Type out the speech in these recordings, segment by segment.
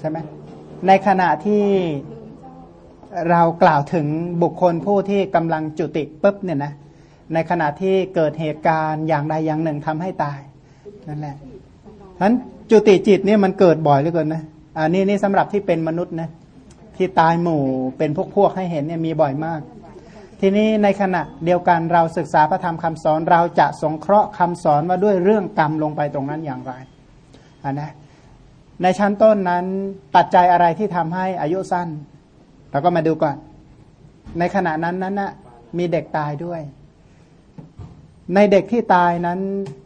ใช่ไหมในขณะที่เรากล่าวถึงบุคคลผู้ที่กำลังจุติปุ๊บเนี่ยนะในขณะที่เกิดเหตุการณ์อย่างใดอย่างหนึ่งทำให้ตายนั่นแหละฉะนั้นจุติจิตเนี่ยมันเกิดบ่อยเหลือเกินนะอันนี้นี่สำหรับที่เป็นมนุษย์นะที่ตายหมู่เป็นพวกพวกให้เห็นเนี่ยมีบ่อยมาก ทีนี้ในขณะเดียวกันเราศึกษาพระธรรมคำสอนเราจะสงเคราะห์คำสอนว่าด้วยเรื่องกรรมลงไปตรงนั้นอย่างไรอันนะ ในชั้นต้นนั้นปัจจัยอะไรที่ทำให้อายุสั้น เราก็มาดูก่อน ในขณะนั้นนั้นนะมีเด็กตายด้วย ในเด็กที่ตายนั้น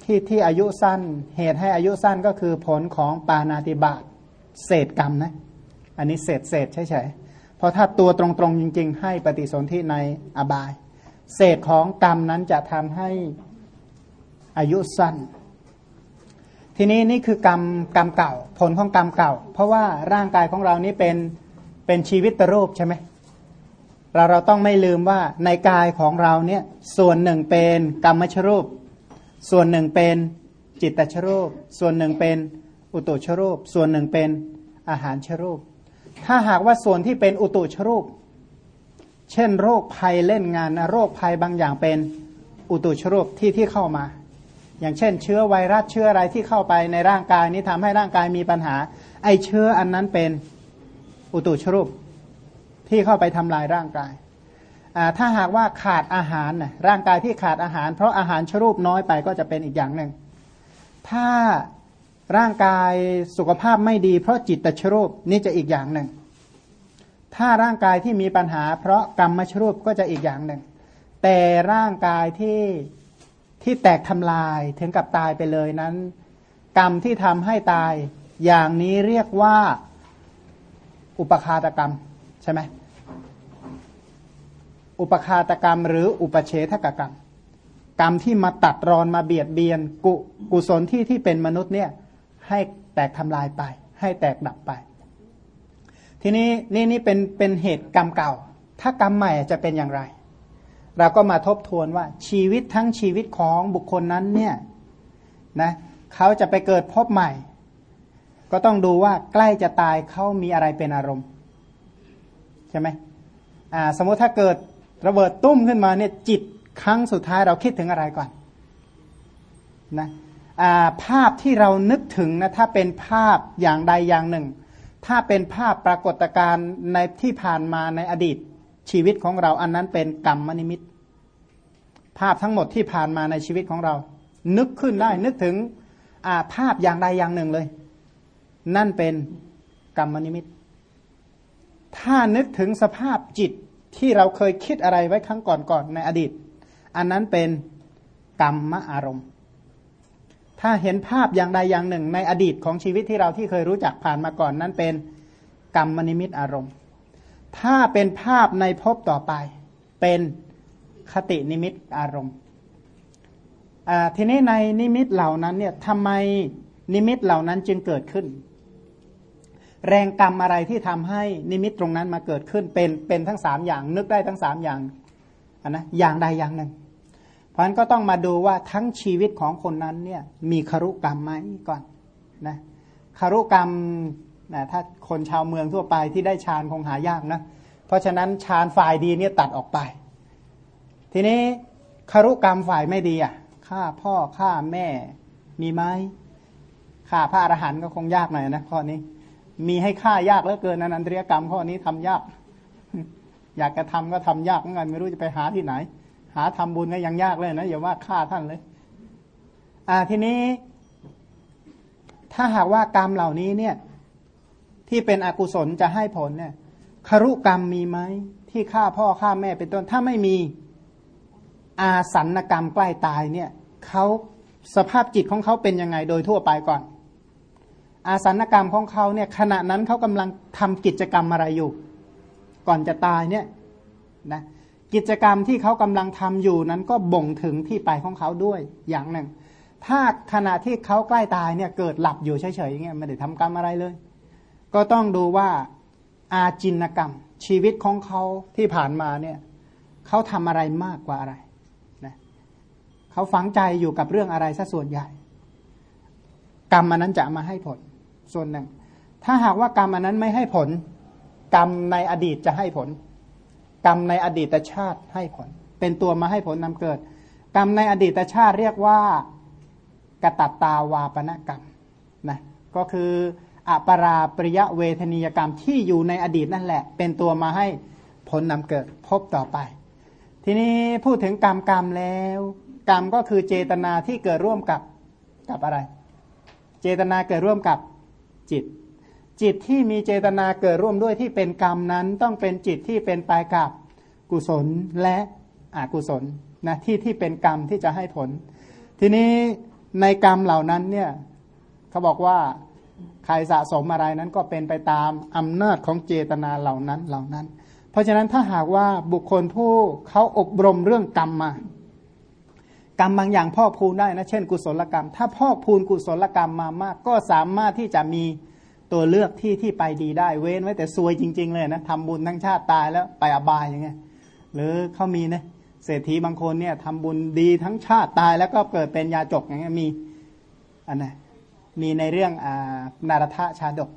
ที่ที่อายุสั้น เหตุให้อายุสั้นก็คือผลของปานาติบาตเศษกรรมนะ อันนี้เศษเศษเฉยๆเพราะถ้าตัวตรงๆจริง ๆ ให้ปฏิสนธิในอบาย เศษของกรรมนั้นจะทำให้อายุสั้น ทีนี้นี่คือกรรมกรรมเก่า ผลของกรรมเก่า เพราะว่าร่างกายของเรานี้เป็นเป็นชีวิตรูปใช่ไหมเราเราต้องไม่ลืมว่าในกายของเราเนี่ยส่วนหนึ่งเป็นกรรมชรูป ส่วนหนึ่งเป็นจิตตชรูป ส่วนหนึ่งเป็นอุตุชรูป ส่วนหนึ่งเป็นอาหารชรูป ถ้าหากว่าส่วนที่เป็นอุตุชรูป เช่น โรคภัยเล่นงานโรคภัยบางอย่างเป็นอุตุชรูปที่ที่เข้ามา อย่างเช่น เชื้อไวรัสเชื้ออะไรที่เข้าไปในร่างกายนี้ทำให้ร่างกายมีปัญหา ไอเชื้ออันนั้นเป็นอุตุชรูปที่เข้าไปทำลายร่างกาย ถ้าหากว่าขาดอาหารนะร่างกายที่ขาดอาหาร เพราะอาหารชรูปน้อยไปก็จะเป็นอีกอย่างหนึ่ง ถ้าร่างกายสุขภาพไม่ดีเพราะจิตตชรูปนี่จะอีกอย่างหนึ่ง ถ้าร่างกายที่มีปัญหา เพราะกรรมชรูปก็จะอีกอย่างหนึ่ง แต่ร่างกายที่ ที่แตกทำลายถึงกับตายไปเลยนั้น กรรมที่ทำให้ตาย อย่างนี้เรียกว่าอุปคาตกรรมใช่ไหมอุปคาตกรรม หรืออุปเฉทกกรรม กรรมที่มาตัดรอนมาเบียดเบียนกุกุศลที่ที่เป็นมนุษย์เนี่ยให้แตกทำลายไป ให้แตกดับไป ทีนี้นี่นี่เป็นเป็นเหตุกรรมเก่า ถ้ากรรมใหม่จะเป็นอย่างไร เราก็มาทบทวนว่าชีวิตทั้งชีวิตของบุคคลนั้นเนี่ยนะเขาจะไปเกิดพบใหม่ ก็ต้องดูว่าใกล้จะตายเขามีอะไรเป็นอารมณ์ใช่ไหมอ่าสมมติถ้าเกิดระเบิดตุ้มขึ้นมาเนี่ยจิตครั้งสุดท้ายเราคิดถึงอะไรก่อนนะภาพที่เรานึกถึงนะถ้าเป็นภาพอย่างใดอย่างหนึ่ง ถ้าเป็นภาพปรากฏการณ์ในที่ผ่านมาในอดีต ชีวิตของเราอันนั้นเป็นกรรมนิมิต ภาพทั้งหมดที่ผ่านมาในชีวิตของเรา นึกขึ้นได้นึกถึงภาพอย่างใดอย่างหนึ่งเลย นั่นเป็นกรรมนิมิต ถ้านึกถึงสภาพจิตที่เราเคยคิดอะไรไว้ครั้งก่อนๆในอดีต อันนั้นเป็นกรรมอารมณ์ ถ้าเห็นภาพอย่างใดอย่างหนึ่ง ในอดีตของชีวิตที่เราที่เคยรู้จักผ่านมาก่อน นั้นเป็นกรรมนิมิตอารมณ์ ถ้าเป็นภาพในภพต่อไป เป็นคตินิมิตอารมณ์ทีนี้ในนิมิตเหล่านั้นเนี่ยทำไมนิมิตเหล่านั้นจึงเกิดขึ้น แรงกรรมอะไรที่ทำให้นิมิตตรงนั้นมาเกิดขึ้นเป็นเป็นทั้งสามอย่างนึกได้ทั้งสามอย่างนนะอย่างใดอย่างหนึ่ง เพราะฉะนั้นก็ต้องมาดูว่าทั้งชีวิตของคนนั้นเนี่ยมีคารุกรรมไหมก่อนนะคารุกรรม นะถ้าคนชาวเมืองทั่วไปที่ได้ฌานคงหายากนะ เพราะฉะนั้นฌานฝ่ายดีเนี่ยตัดออกไป ทีนี้คารุกรรมฝ่ายไม่ดีอะฆ่าพ่อฆ่าแม่มีไหมฆ่าพระอรหันต์ก็คงยากหน่อยนะข้อนี้ มีให้ฆ่ายากเหลือเกินนันตรียกรรมข้อนี้ทำยาก อยากจะทำก็ทำยากเหมือนกันไม่รู้จะไปหาที่ไหน หาทำบุญก็ยังยากเลยนะอย่าว่าฆ่าท่านเลย อ่าทีนี้ ถ้าหากว่ากรรมเหล่านี้เนี่ย ที่เป็นอกุศลจะให้ผลเนี่ยคารุกรรมมีไหมที่ฆ่าพ่อฆ่าแม่เป็นต้น ถ้าไม่มีอาสันกรรมใกล้ตายเนี่ยเขาสภาพจิตของเขาเป็นยังไงโดยทั่วไปก่อน อาสันกรรมของเขาเนี่ยขณะนั้นเขากำลังทำกิจกรรมอะไรอยู่ ก่อนจะตายเนี่ยนะกิจกรรมที่เขากำลังทำอยู่นั้นก็บ่งถึงที่ไปของเขาด้วยอย่างหนึ่ง ถ้าขณะที่เขาใกล้ตายเนี่ยเกิดหลับอยู่เฉยๆอย่างเงี้ยไม่ได้ทำกรรมอะไรเลย ก็ต้องดูว่าอาจินกรรม ชีวิตของเขาที่ผ่านมาเนี่ยเขาทำอะไรมากกว่าอะไรนะเขาฝังใจอยู่กับเรื่องอะไรซะส่วนใหญ่ กรรมมันนั้นจะมาให้ผลส่วนหนึ่ง ถ้าหากว่ากรรมอันนั้นไม่ให้ผล กรรมในอดีตจะให้ผล กรรมในอดีตชาติให้ผล เป็นตัวมาให้ผลนำเกิด กรรมในอดีตชาติเรียกว่ากตัตตาวาปนกรรมนะก็คือ อปราปริยะเวทนียกรรมที่อยู่ในอดีตนั่นแหละ เป็นตัวมาให้ผลนำเกิดพบต่อไป ทีนี้พูดถึงกรรมกรรมแล้ว กรรมก็คือเจตนาที่เกิดร่วมกับกับอะไร เจตนาเกิดร่วมกับจิต จิตที่มีเจตนาเกิดร่วมด้วยที่เป็นกรรมนั้น ต้องเป็นจิตที่เป็นไปกับกุศลและอกุศลนะที่ที่เป็นกรรมที่จะให้ผล ทีนี้ในกรรมเหล่านั้นเนี่ยเขาบอกว่า ใครสะสมอะไรนั้นก็เป็นไปตามอำนาจของเจตนาเหล่านั้นเหล่านั้น เพราะฉะนั้นถ้าหากว่าบุคคลผู้เขาอบรมเรื่องกรรมมากรรมบางอย่างพ่อพูนได้นะเช่น กุศลกรรม ถ้าพ่อพูนกุศลกรรมมามาก ก็สามารถที่จะมีตัวเลือกที่ที่ไปดีได้เว้นไว้แต่ซวยจริง ๆ เลยนะทำบุญทั้งชาติตายแล้วไปอบายอย่างเงี้ยหรือเขามีนะเศรษฐีบางคนเนี่ยทำบุญดีทั้งชาติตายแล้วก็เกิดเป็นยาจกอย่างเงี้ยมีอันไหน มีในเรื่องอนารทะชาดก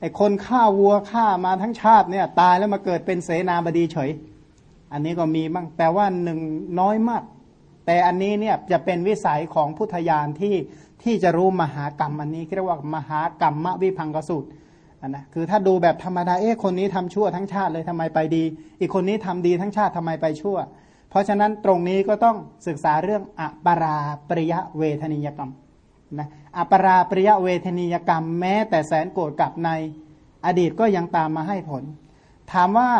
ไอคนฆ่าวัวฆ่ามาทั้งชาติเนี่ยตายแล้วมาเกิดเป็นเสนาบดีเฉย อันนี้ก็มีบ้างแต่ว่าหนึ่งน้อยมาก แต่อันนี้เนี่ยจะเป็นวิสัยของพุทธญาณที่ที่จะรู้มหากรรมอันนี้เรียกว่ามหากรรมมวิพังกสูตรอันนะคือถ้าดูแบบธรรมดาเอ๊ะคนนี้ทำชั่วทั้งชาติเลยทำไมไปดี อีกคนนี้ทำดีทั้งชาติทำไมไปชั่ว เพราะฉะนั้นตรงนี้ก็ต้องศึกษาเรื่องอปราปริยะเวทนิยกรรม นะอปราปริยเวทนิยกรรมแม้แต่แสนโกรธกับในอดีตก็ยังตามมาให้ผล ถามว่า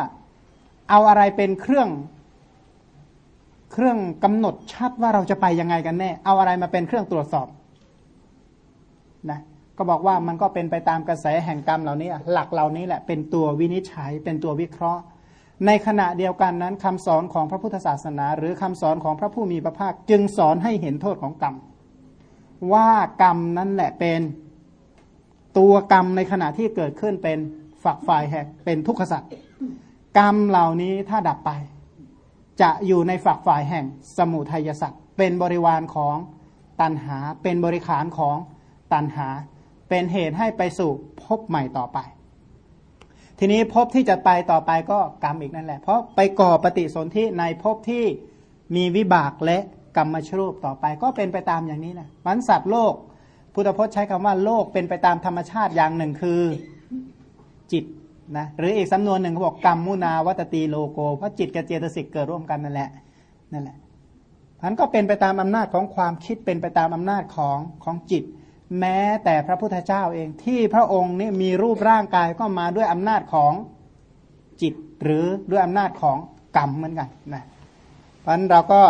เอาอะไรเป็นเครื่องเครื่องกำหนดชัดว่าเราจะไปยังไงกันแน่ เอาอะไรมาเป็นเครื่องตรวจสอบนะก็บอกว่ามันก็เป็นไปตามกระแสแห่งกรรมเหล่านี้ หลักเหล่านี้แหละเป็นตัววินิจฉัยเป็นตัววิเคราะห์ ในขณะเดียวกันนั้นคำสอนของพระพุทธศาสนา หรือคำสอนของพระผู้มีพระภาคจึงสอนให้เห็นโทษของกรรม ว่ากรรมนั่นแหละเป็นตัวกรรมในขณะที่เกิดขึ้นเป็นฝักฝ่ายแห่งเป็นทุกขสัตว์กรรมเหล่านี้ถ้าดับไป จะอยู่ในฝักฝ่ายแห่งสมุทัยสัตว์เป็นบริวารของตันหาเป็นบริขารของตันหา เป็นเหตุให้ไปสู่พบใหม่ต่อไป ทีนี้พบที่จะไปต่อไปก็กรรมอีกนั่นแหละ เพราะไปก่อปฏิสนธิในพบที่มีวิบากและ กรรมชรูปต่อไป ก็เป็นไปตามอย่างนี้นะมันสัตว์โลก พุทธพจน์ใช้คำว่าโลกเป็นไปตามธรรมชาติอย่างหนึ่งคือจิตนะหรืออีกสำนวนหนึ่งเขาบอกกรรมมุนาวัตตีโลโกเพราะจิตกับเจตสิกเกิดร่วมกันนั่นแหละนั่นแหละมันก็เป็นไปตามอำนาจของความคิดเป็นไปตามอำนาจของของจิต แม้แต่พระพุทธเจ้าเองที่พระองค์นี่มีรูปร่างกายก็มาด้วยอำนาจของจิต หรือด้วยอำนาจของกรรมเหมือนกันนะเพราะนั้นเราก็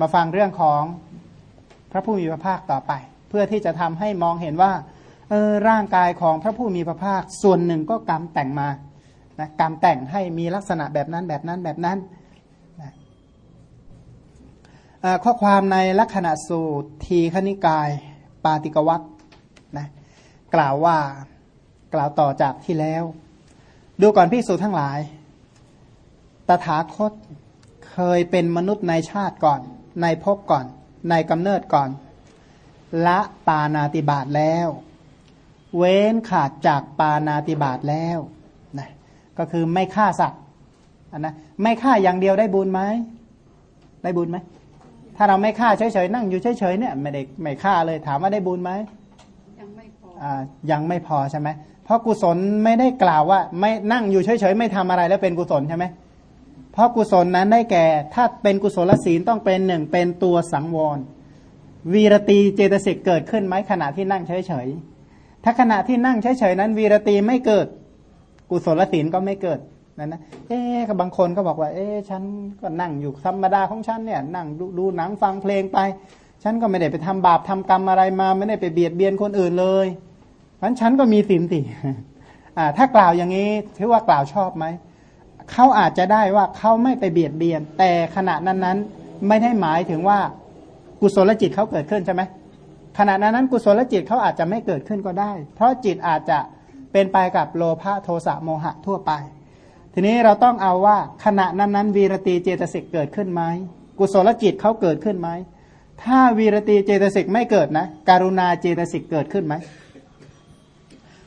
มาฟังเรื่องของพระผู้มีพระภาคต่อไป เพื่อที่จะทำให้มองเห็นว่าเออร่างกายของพระผู้มีพระภาคส่วนหนึ่งก็กรรมแต่งมานะกรรมแต่งให้มีลักษณะแบบนั้นแบบนั้นแบบนั้นนะข้อความในลักษณะสูตรทีขณิกาย ปาติกวัตนะกล่าวว่ากล่าวต่อจากที่แล้ว ดูก่อนพิสูจทั้งหลาย ตถาคตเคยเป็นมนุษย์ในชาติก่อน ในภพก่อน ในกำเนิดก่อน ละปานาติบาตแล้ว เว้นขาดจากปานาติบาตแล้วนะก็คือไม่ฆ่าสัตว์นนะไม่ฆ่าอย่างเดียวได้บุญไหมได้บุญไหมถ้าเราไม่ฆ่าเฉยๆนั่งอยู่เฉยๆเนี่ยไม่ได้ไม่ฆ่าเลยถามว่าได้บุญไหมยังไม่พออ่ายังไม่พอใช่ไหมเพราะกุศลไม่ได้กล่าวว่า ไม่นั่งอยู่เฉยๆไม่ทำอะไรแล้วเป็นกุศลใช่ไหม เพราะกุศลนั้นได้แก่ ถ้าเป็นกุศลศีลต้องเป็นหนึ่งเป็นตัวสังวร วีรตีเจตสิกเกิดขึ้นไหมขณะที่นั่งเฉยๆถ้าขณะที่นั่งเฉยๆนั้นวีรตีไม่เกิด กุศลศีลก็ไม่เกิดนั่นนะเอ๊ะบางคนก็บอกว่า เอ๊ะฉันก็นั่งอยู่ธรรมดาของฉันเนี่ยนั่งดดูหนังฟังเพลงไป ฉันก็ไม่ได้ไปทำบาปทำกรรมอะไรมา ไม่ได้ไปเบียดเบียนคนอื่นเลยเพราะฉันก็มีศีลติถ้ากล่าวอย่างนี้ถือว่ากล่าวชอบไหม เขาอาจจะได้ว่าเขาไม่ไปเบียดเบียน แต่ขณะนั้นนั้นไม่ได้หมายถึงว่ากุศลจิตเขาเกิดขึ้นใช่ไหมขณะนั้นนั้นกุศลจิตเขาอาจจะไม่เกิดขึ้นก็ได้ เพราะจิตอาจจะเป็นไปกับโลภะโทสะโมหะทั่วไป ทีนี้เราต้องเอาว่าขณะนั้นนั้นวีรตีเจตสิกเกิดขึ้นไหมกุศลจิตเขาเกิดขึ้นไหมถ้าวีรตีเจตสิกไม่เกิดนะการุณาเจตสิกเกิดขึ้นไหม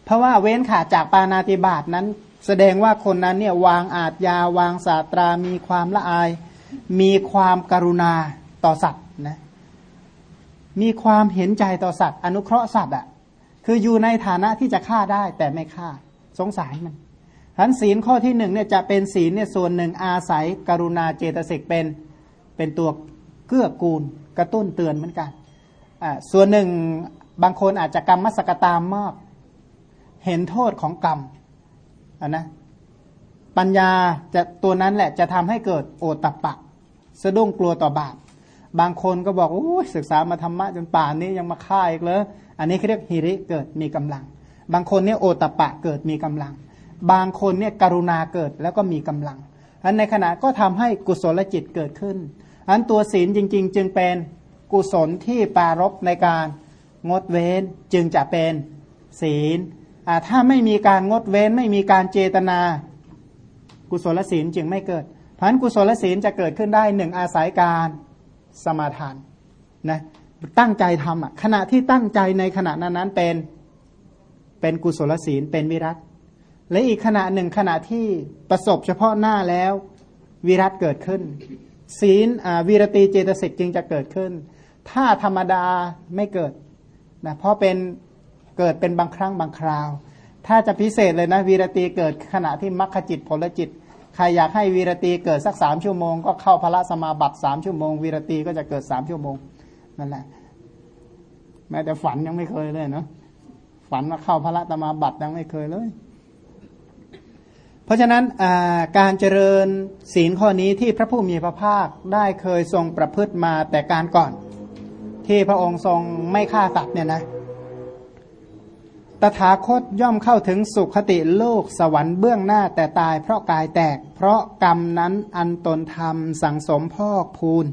เพราะว่าเว้นขาดจากปานาติบาตนั้น แสดงว่าคนนั้นเนี่ยวางอาจยาวางศาสตรามีความละอาย มีความกรุณาต่อสัตว์นะมีความเห็นใจต่อสัตว์ อนุเคราะห์สัตว์อะคืออยู่ในฐานะที่จะฆ่าได้แต่ไม่ฆ่า สงสารมันทันศีลข้อที่หนึ่งเนี่ยจะเป็นศีลเนี่ยส่วนหนึ่งอาศัยกรุณาเจตสิกเป็นเป็นตัวเกื้อกูล กระตุ้นเตือนเหมือนกันอ่าส่วนหนึ่งบางคนอาจจะกรรมมสกตามมาก เห็นโทษของกรรม อ่านะปัญญาจะตัวนั้นแหละจะทำให้เกิดโอตตะปะ สะดุ้งกลัวต่อบาปบางคนก็บอกโอ้ศึกษามาธรรมะจนป่านนี้ยังมาฆ่าอีกเลยอันนี้เขาเรียกฮิริเกิดมีกำลัง บางคนเนี่ยโอตปะเกิดมีกำลัง บางคนเนี่ยกรุณาเกิดแล้วก็มีกำลังอันในขณะก็ทำให้กุศลจิตเกิดขึ้นอันตัวศีลจริง ๆ จึงเป็นกุศลที่ปารบในการงดเว้นจึงจะเป็นศีล ถ้าไม่มีการงดเว้น ไม่มีการเจตนา กุศลศีลจึงไม่เกิดพันกุศลศีลจะเกิดขึ้นได้หนึ่งอาศัยการสมาทานนะตั้งใจทำอะขณะที่ตั้งใจในขณะนั้นนั้นเป็นเป็นกุศลศีลเป็นวิรัตและอีกขณะหนึ่งขณะที่ประสบเฉพาะหน้าแล้ววิรัตเกิดขึ้น ศีลวีรตีเจตสิกจึงจะเกิดขึ้น ถ้าธรรมดาไม่เกิดนะเพราะเป็น เกิดเป็นบางครั้งบางคราว ถ้าจะพิเศษเลยนะวีรตีเกิดขณะที่มรรคจิตผลจิตใครอยากให้วีรตีเกิดสักสามชั่วโมงก็เข้าพระสมาบัติสามชั่วโมงวีรตีก็จะเกิดสามชั่วโมงนั่นแหละแม้แต่ฝันยังไม่เคยเลยเนาะฝันว่าเข้าพระตมาบัติยังไม่เคยเลย เพราะฉะนั้นการเจริญศีลข้อนี้ที่พระผู้มีพระภาคได้เคยทรงประพฤติมาแต่การก่อน ที่พระองค์ทรงไม่ฆ่าสัตว์เนี่ยนะ ตถาคตย่อมเข้าถึงสุขติโลกสวรรค์เบื้องหน้าแต่ตายเพราะกายแตก เพราะกรรมนั้นอันตนทำสังสมพอกพูน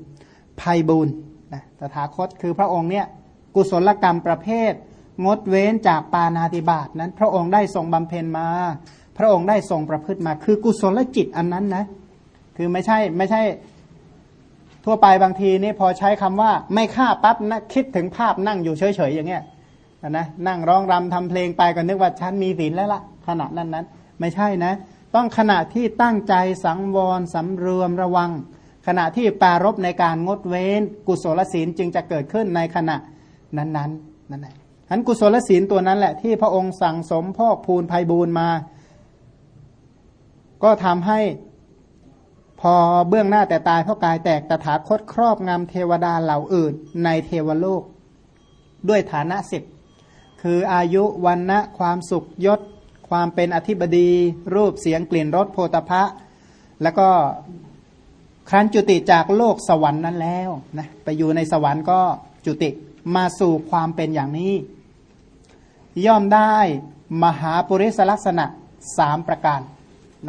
ภัยบุญนะตถาคตคือพระองค์เนี่ยกุศลกรรมประเภท งดเว้นจากปานาติบาตนั้น พระองค์ได้ทรงบำเพ็ญมา พระองค์ได้ทรงประพฤติมา คือกุศลจิตอันนั้นนะ คือไม่ใช่ไม่ใช่ ทั่วไปบางทีนี่พอใช้คำว่า ไม่ฆ่าปั๊บนะคิดถึงภาพนั่งอยู่เฉยๆอย่างเงี้ย นะนั่งร้องรำทำเพลงไปก็นึกว่าฉันมีศีลแล้วละขณะนั้นนั้น ไม่ใช่นะ ต้องขณะที่ตั้งใจสังวรสำรวมระวัง ขณะที่ปารบในการงดเว้น กุศลศีลจึงจะเกิดขึ้นในขณะนั้นๆนั่นแหละฉันกุศลศีลตัวนั้นแหละที่พระองค์สั่งสมพอกพูนภัยบูนมา ก็ทำให้พอเบื้องหน้าแต่ตายเพราะกายแตกตถาคตครอบงำเทวดาเหล่าอื่น ในเทวโลก ด้วยฐานะสิบ คืออายุวันนะความสุขยศ ความเป็นอธิบดี รูปเสียงกลิ่นรสโพธพะ แล้วก็ครั้นจุติจากโลกสวรรค์นั้นแล้วนะไปอยู่ในสวรรค์ก็จุติมาสู่ความเป็นอย่างนี้ ย่อมได้มหาปุริสลักษณะสามประการ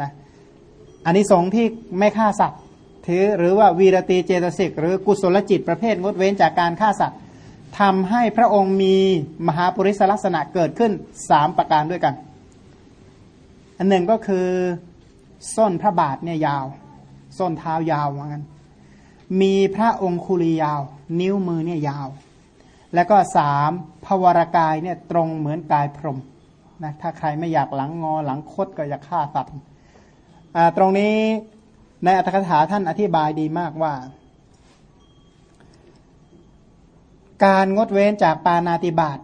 นะอันนี้สงที่ไม่ฆ่าสัตว์ถือหรือว่าวีรตีเจตสิก หรือกุศลจิตประเภทงดเว้นจากการฆ่าสัตว์ ทำให้พระองค์มีมหาปุริสลักษณะเกิดขึ้นสามประการด้วยกัน อันหนึ่งก็คือส้นพระบาทเนี่ยยาว ส้นเท้ายาวว่างั้น มีพระองคุลียาว นิ้วมือเนี่ยยาว แล้วก็สามภวรกายเนี่ยตรงเหมือนกายพรหมนะถ้าใครไม่อยากหลังงอหลังคดก็อย่าฆ่าสัตว์ตรงนี้ในอัตถกถาท่านอธิบายดีมากว่า การงดเว้นจากปานาติบาต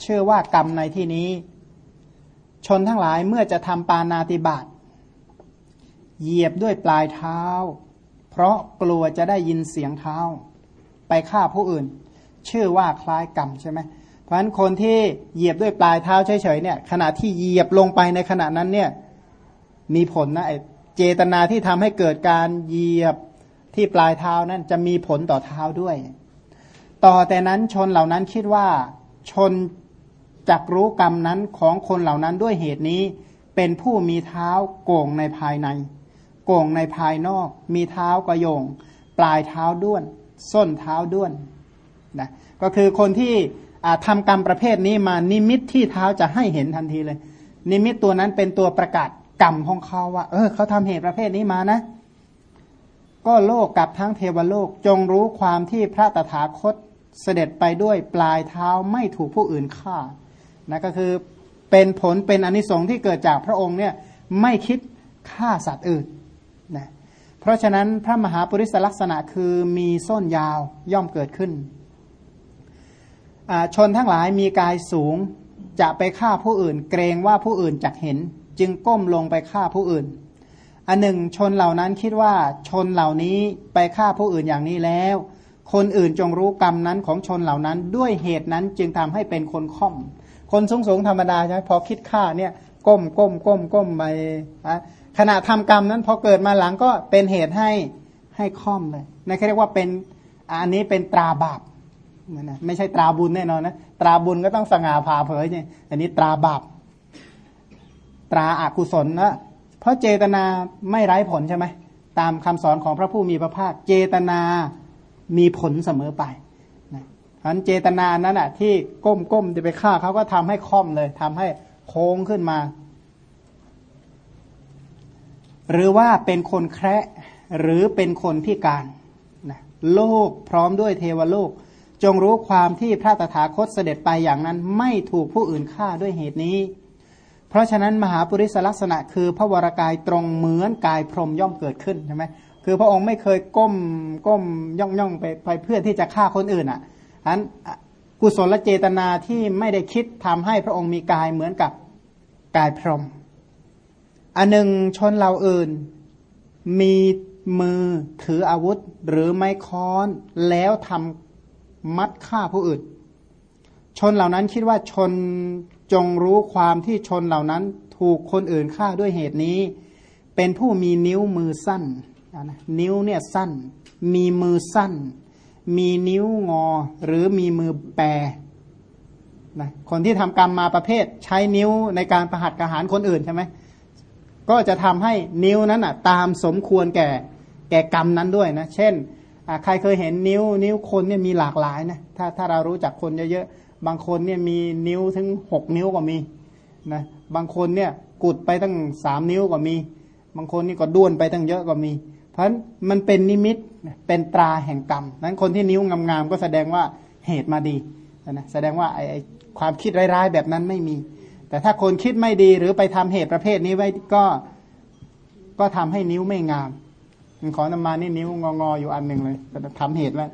เชื่อว่ากรรมในที่นี้ ชนทั้งหลายเมื่อจะทำปานาติบาตเหยียบด้วยปลายเท้า เพราะกลัวจะได้ยินเสียงเท้า ไปฆ่าผู้อื่น ชื่อว่าคล้ายกรรมใช่ไหมเพราะฉะนั้นคนที่เหยียบด้วยปลายเท้าเฉยๆเนี่ย ขณะที่เหยียบลงไปในขณะนั้นเนี่ยมีผลนะเจตนาที่ทำให้เกิดการเหยียบ ที่ปลายเท้านั้นจะมีผลต่อเท้าด้วย ต่อแต่นั้นชนเหล่านั้นคิดว่า ชนจักรู้กรรมนั้นของคนเหล่านั้นด้วยเหตุนี้ เป็นผู้มีเท้าโก่งในภายใน โก่งในภายนอก มีเท้ากระโยง ปลายเท้าด้วน ส้นเท้าด้วนนะก็คือคนที่ทำกรรมประเภทนี้มานิมิตที่เท้าจะให้เห็นทันทีเลย นิมิตตัวนั้นเป็นตัวประกาศกรรมของเขาว่า เออเขาทำเหตุประเภทนี้มานะ ก็โลกกับทั้งเทวโลกจงรู้ความที่พระตถาคตเสด็จไปด้วยปลายเท้าไม่ถูกผู้อื่นฆ่านะก็คือเป็นผลเป็นอนิสงส์ที่เกิดจากพระองค์เนี่ยไม่คิดฆ่าสัตว์อื่นนะเพราะฉะนั้นพระมหาปริศลักษณะคือมีส้นยาวย่อมเกิดขึ้น ชนทั้งหลายมีกายสูงจะไปฆ่าผู้อื่น เกรงว่าผู้อื่นจะเห็น จึงก้มลงไปฆ่าผู้อื่น อันหนึ่งชนเหล่านั้นคิดว่าชนเหล่านี้ไปฆ่าผู้อื่นอย่างนี้แล้ว คนอื่นจงรู้กรรมนั้นของชนเหล่านั้น ด้วยเหตุนั้นจึงทำให้เป็นคนค่อม คนสูงสูงธรรมดาใช่ไหมพอคิดฆ่าเนี่ยก้มก้มก้มก้มไปขณะทำกรรมนั้นพอเกิดมาหลังก็เป็นเหตุให้ให้ค่อมเลยนั่นเรียกว่าเป็นอันนี้เป็นตราบาปนะไม่ใช่ตราบุญแน่นอนนะตราบุญก็ต้องสง่าผ่าเผยเนี่ยอันนี้ตราบาปตราอากุศลนะ เพราะเจตนาไม่ไร้ผลใช่ไหมตามคำสอนของพระผู้มีพระภาค เจตนามีผลเสมอไปนะฉะนั้นเจตนานั้นอะ ที่ก้มก้มจะไปฆ่าเขาก็ทำให้ค่อมเลยทำให้โค้งขึ้นมา หรือว่าเป็นคนแคระหรือเป็นคนพิการนะโลกพร้อมด้วยเทวโลก จงรู้ความที่พระตถาคตเสด็จไปอย่างนั้น ไม่ถูกผู้อื่นฆ่าด้วยเหตุนี้ เพราะฉะนั้นมหาปุริสลักษณะคือพระวรากายตรงเหมือนกายพรหมย่อมเกิดขึ้นใช่ไหมคือพระองค์ไม่เคยก้มก้มย่องย่องไปไปเพื่อที่จะฆ่าคนอื่นอะอันกุศลเจตนาที่ไม่ได้คิดทำให้พระองค์มีกายเหมือนกับกายพรหมอันหนึ่งชนเราอื่นมีมือถืออาวุธหรือไม้ค้อนแล้วทำมัดฆ่าผู้อื่น ชนเหล่านั้นคิดว่าชน จงรู้ความที่ชนเหล่านั้นถูกคนอื่นฆ่าด้วยเหตุนี้ เป็นผู้มีนิ้วมือสั้นนิ้วเนี่ยสั้น มีมือสั้น มีนิ้วงอ หรือมีมือแปรนะคนที่ทำกรรมมาประเภท ใช้นิ้วในการประหัตกระหารคนอื่นใช่ไหมก็จะทำให้นิ้วนั้นอะตามสมควรแก่แก่กรรมนั้นด้วยนะ เช่นใครเคยเห็นนิ้วนิ้วคนเนี่ยมีหลากหลายนะถ้าถ้าเรารู้จักคนเยอะๆ บางคนเนี่ยมีนิ้วถึงหกนิ้วก็มีนะบางคนเนี่ยกุดไปตั้งสามนิ้วก็มี บางคนนี่ก็ด้วนไปตั้งเยอะก็มี เพราะฉะนั้นมันเป็นนิมิตเป็นตราแห่งกรรมนั้นคนที่นิ้วงามๆก็แสดงว่าเหตุมาดีนะแสดงว่าไอ้ความคิดร้ายๆแบบนั้นไม่มี แต่ถ้าคนคิดไม่ดีหรือไปทำเหตุประเภทนี้ไว้ก็ก็ทำให้นิ้วไม่งามขอนำมานี่นิ้วงองออยู่อันหนึ่งเลยทำเหตุแล้ว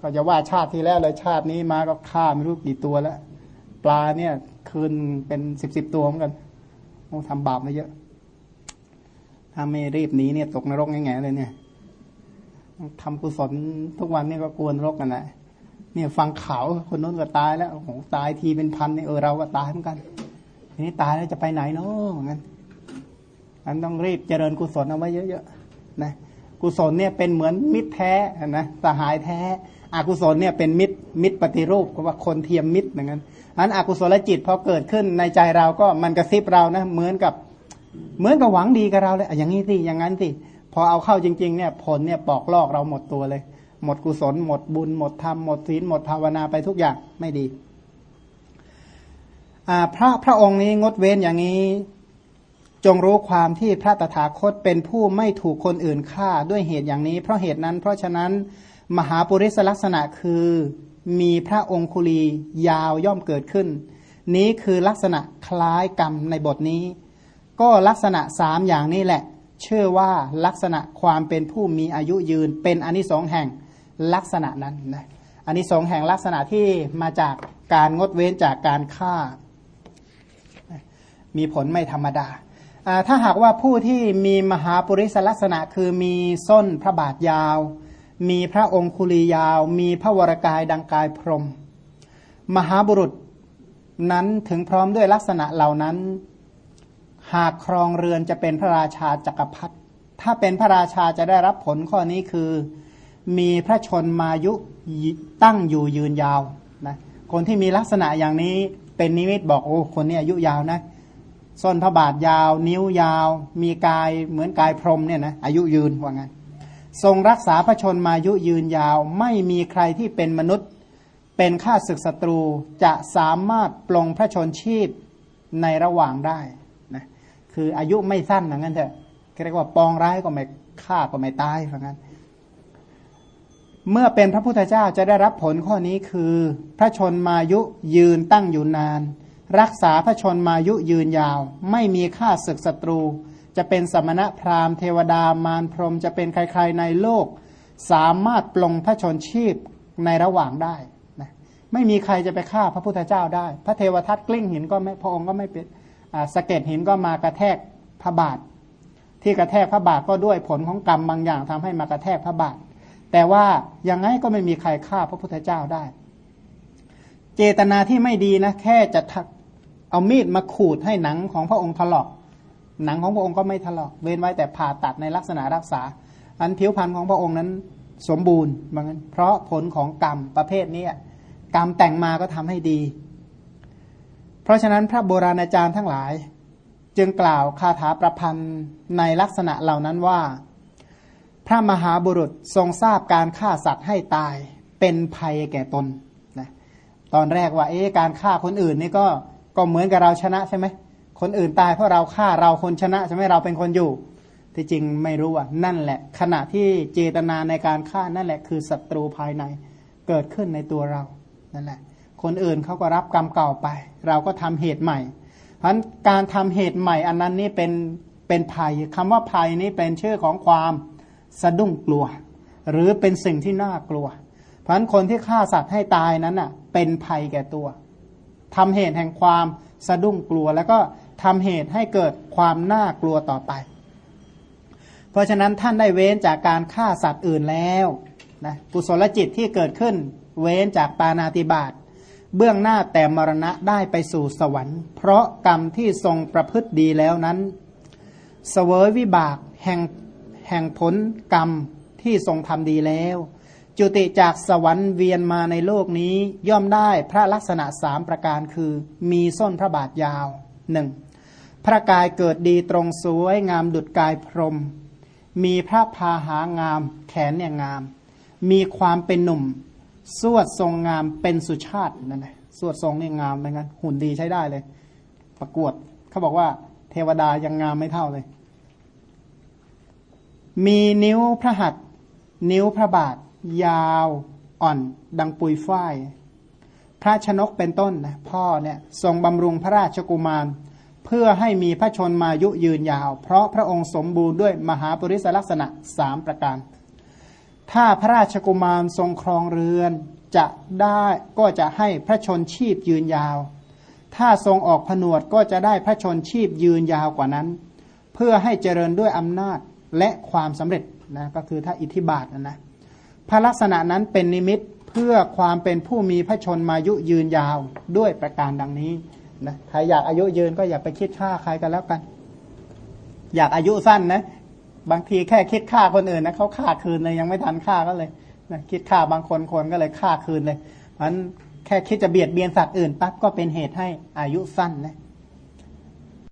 ก็จะว่าชาติที่แล้วเลยชาตินี้มาก็ฆ่าไม่รู้กี่ตัวแล้ว ปลาเนี่ยคืนเป็นสิบสิบตัวเหมือนกันโอ้ทำบาปมาเยอะ ถ้าไม่รีบหนีเนี่ยตกนรกแง่ๆเลยเนี่ยทำกุศลทุกวันนี่ก็กวนรกกันแหละเนี่ยฟังข่าวคนนู้นก็ตายแล้วโอ้โหตายทีเป็นพันเนี่ยเออเราก็ตายเหมือนกันทีนี้ตายแล้วจะไปไหนเนาะงั้นอันต้องรีบเจริญกุศลเอาไว้เยอะๆนะกุศลเนี่ยเป็นเหมือนมิตรแท้นะสหายแท้ อกุศลเนี่ยเป็นมิตรมิตรปฏิรูปก็ว่าคนเทียมมิตรอย่างนั้นอันอกุศลจิตพอเกิดขึ้นในใจเราก็มันกระซิบเรานะเหมือนกับเหมือนกับหวังดีกับเราเลยอย่างนี้สิอย่างนั้นสิพอเอาเข้าจริงๆเนี่ยผลเนี่ยปอกลอกเราหมดตัวเลย หมดกุศล หมดบุญ หมดธรรมหมดศีลหมดภาวนาไปทุกอย่างไม่ดีพระพระองค์นี้งดเว้นอย่างนี้จงรู้ความที่พระตถาคตเป็นผู้ไม่ถูกคนอื่นฆ่าด้วยเหตุอย่างนี้ เพราะเหตุนั้น เพราะฉะนั้น มหาปุริสลักษณะคือมีพระองคุลียาวย่อมเกิดขึ้น นี้คือลักษณะคล้ายกรรมในบทนี้ ก็ลักษณะสามอย่างนี้แหละ เชื่อว่าลักษณะความเป็นผู้มีอายุยืนเป็นอนิสงส์แห่งลักษณะนั้นนะอันนี้สงแห่งลักษณะที่มาจากการงดเว้นจากการฆ่า มีผลไม่ธรรมดา ถ้าหากว่าผู้ที่มีมหาปุริสลักษณะคือมีส้นพระบาทยาว มีพระองคุลียาว มีพระวรกายดังกายพรม มหาบุรุษนั้นถึงพร้อมด้วยลักษณะเหล่านั้น หากครองเรือนจะเป็นพระราชาจักรพรรดิถ้าเป็นพระราชาจะได้รับผลข้อนี้คือ มีพระชนมายุตั้งอยู่ยืนยาวนะคนที่มีลักษณะอย่างนี้เป็นนิมิตบอกโอ้คนนี้อายุยาวนะส้นพระบาทยาว นิ้วยาว มีกายเหมือนกายพรมเนี่ยนะอายุยืนว่างั้น ทรงรักษาพระชนมายุยืนยาว ไม่มีใครที่เป็นมนุษย์ เป็นข้าศึกศัตรูจะสามารถปลงพระชนชีพในระหว่างได้นะคืออายุไม่สั้นอย่างนั้นเถอะเรียกว่าปองร้ายก็ไม่ฆ่าก็ไม่ตายว่างั้นเมื่อเป็นพระพุทธเจ้าจะได้รับผลข้อนี้คือ พระชนมายุยืนตั้งอยู่นาน รักษาพระชนมายุยืนยาว ไม่มีค่าศึกศัตรู จะเป็นสมณะพราหมณ์เทวดามารพรหมจะเป็นใครๆในโลก สามารถปลงพระชนชีพในระหว่างได้นะไม่มีใครจะไปฆ่าพระพุทธเจ้าได้ พระเทวทัตกลิ้งหินก็ไม่พระองค์ก็ไม่เป็นสะเก็ดหินก็มากระแทกพระบาท ที่กระแทกพระบาทก็ด้วยผลของกรรมบางอย่างทำให้มากระแทกพระบาท แต่ว่ายังไงก็ไม่มีใครฆ่าพระพุทธเจ้าได้ เจตนาที่ไม่ดีนะแค่จะทักเอามีดมาขูดให้หนังของพระองค์ถลอก หนังของพระองค์ก็ไม่ถลอก เว้นไว้แต่ผ่าตัดในลักษณะรักษา อันผิวพรรณของพระองค์นั้นสมบูรณ์บางั้นเพราะผลของกรรมประเภทนี้กรรมแต่งมาก็ทำให้ดี เพราะฉะนั้นพระโบราณอาจารย์ทั้งหลาย จึงกล่าวคาถาประพันธ์ในลักษณะเหล่านั้นว่า พระมหาบุรุษทรงทราบการฆ่าสัตว์ให้ตายเป็นภัยแก่ตนนะตอนแรกว่าเอ๊การฆ่าคนอื่นนี่ก็ก็เหมือนกับเราชนะใช่ไหม คนอื่นตายเพราะเราฆ่าเราคนชนะใช่ไหมเราเป็นคนอยู่ ที่จริงไม่รู้ว่านั่นแหละ ขณะที่เจตนาในการฆ่านั่นแหละ คือศัตรูภายในเกิดขึ้นในตัวเรานั่นแหละ คนอื่นเขาก็รับกรรมเก่าไป เราก็ทำเหตุใหม่ เพราะการทำเหตุใหม่อันนั้นนี่เป็นเป็นภัยคำว่าภัยนี้เป็นชื่อของความสะดุ้งกลัว หรือเป็นสิ่งที่น่ากลัว เพราะฉะนั้นคนที่ฆ่าสัตว์ให้ตายนั้นอะเป็นภัยแก่ตัวทำเหตุแห่งความสะดุ้งกลัวแล้วก็ ทำเหตุให้เกิดความน่ากลัวต่อไป เพราะฉะนั้นท่านได้เว้นจากการฆ่าสัตว์อื่นแล้วนะกุศลจิตที่เกิดขึ้น เว้นจากปานาติบาตเบื้องหน้าแต่มรณะได้ไปสู่สวรรค์ เพราะกรรมที่ทรงประพฤติดีแล้วนั้นสเสวยวิบากแห่งแห่งผลกรรมที่ทรงทำดีแล้ว จุติจากสวรรค์เวียนมาในโลกนี้ย่อมได้พระลักษณะสามประการคือ มีส้นพระบาทยาวหนึ่ง พระกายเกิดดีตรงสวยงามดุดกายพรม มีพระพาหางาม แขนเนี่ยงาม มีความเป็นหนุ่ม สวดทรงงามเป็นสุชาตินั่นแหละสวดทรงเนี่ยงามเหมือนกันหุ่นดีใช้ได้เลย ประกวดเขาบอกว่าเทวดายังงามไม่เท่าเลย มีนิ้วพระหัตนิ้วพระบาท ยาวอ่อน ดังปุยฝ้าย พระชนกเป็นต้นนะพ่อเนี่ยทรงบำรุงพระราชกุมาร เพื่อให้มีพระชนมายุยืนยาว เพราะพระองค์สมบูรณ์ด้วยมหาปริศลักษณะสามประการ ถ้าพระราชกุมารทรงครองเรือนจะได้ก็จะให้พระชนชีพยืนยาว ถ้าทรงออกผนวดก็จะได้พระชนชีพยืนยาวกว่านั้น เพื่อให้เจริญด้วยอำนาจและความสำเร็จนะก็คือถ้าอิทธิบาทนะนะพระลักษณะนั้นเป็นนิมิตเพื่อความเป็นผู้มีพระชนมายุยืนยาวด้วยประการดังนี้ นะใครอยากอายุยืนก็อย่าไปคิดฆ่าใครกันแล้วกัน อยากอายุสั้นนะ บางทีแค่คิดฆ่าคนอื่นนะเขาฆ่าคืนเลยยังไม่ทันฆ่าก็เลยนะคิดฆ่าบางคนคนก็เลยฆ่าคืนเลยเพราะฉะนั้นแค่คิดจะเบียดเบียนสัตว์อื่นปั๊บก็เป็นเหตุให้อายุสั้นนะ